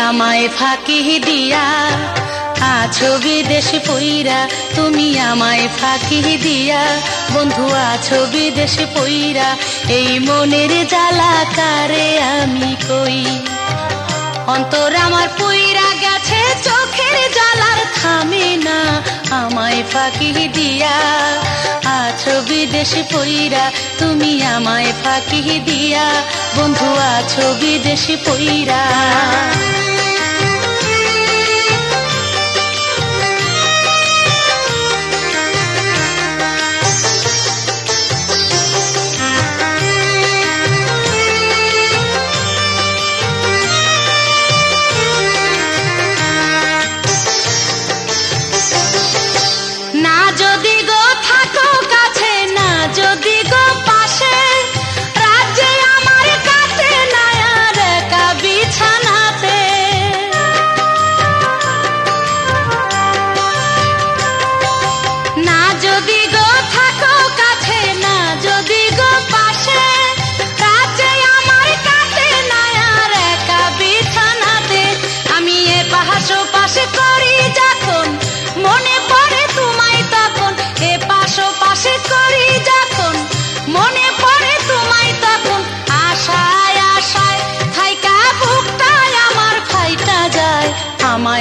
فکی دیا آج بھی دشی پا تمائ دیا بندو پیرا منالی گھر چھ جالار تھام دیا آج بھی دئیرا تمہیں ہمائ فاقی دیا بندو آ چیشی پیرا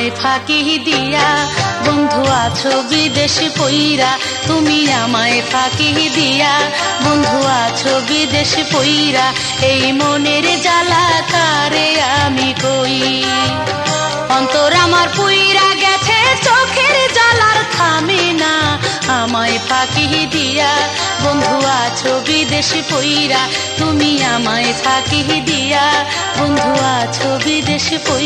بندویرا تمہیں گے چھری تھام دیا بندو چیز پیرا تمہیں ہمائ بندو چیز پہ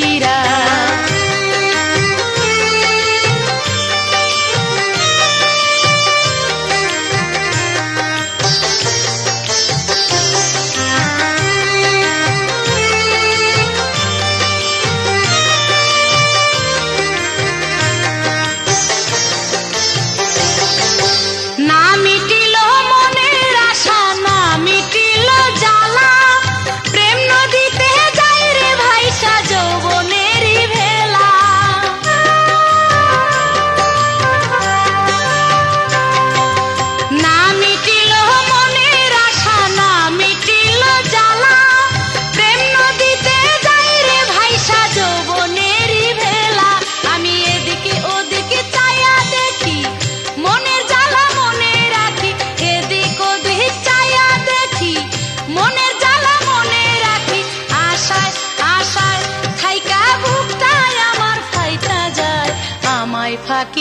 پا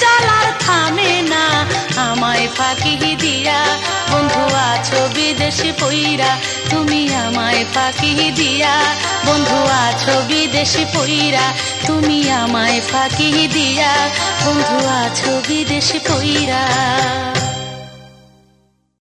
گلار تھام دیا بندو پیرا تمی ہمائ پاکی دیا بندوشی پہرا تمہیں ہمائ پاکی دیا بندو چویش پہا